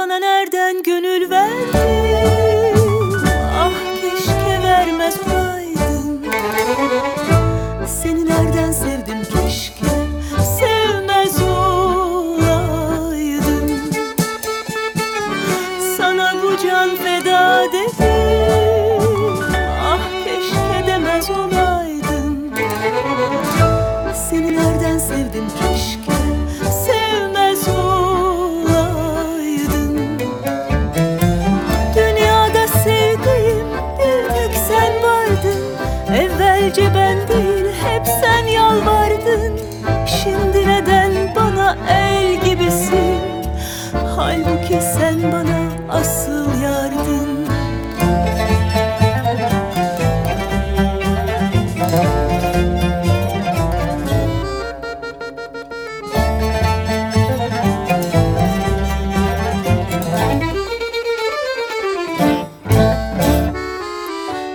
sana nereden gönül verdim sen bana asıl yardın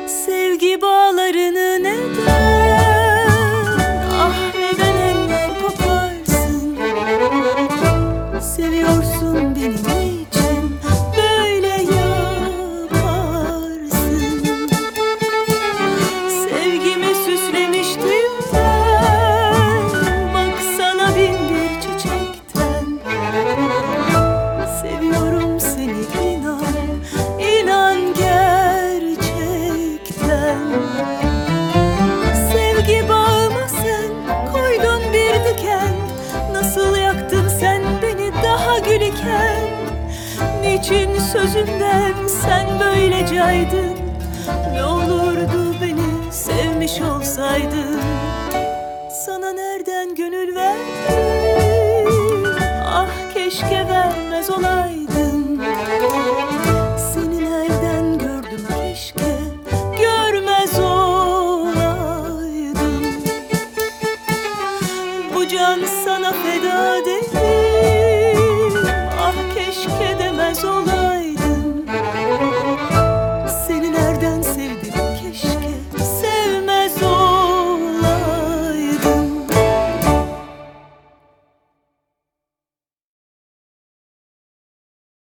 Sevgi bağlarını iken Niçin sözünden sen böyle caydın? Ne olurdu beni sevmiş olsaydın? Sana nereden gönül verdim Ah keşke vermez olaydım Seni nereden gördüm keşke Görmez olaydım. Bu can sana feda Ah keşke demez olaydın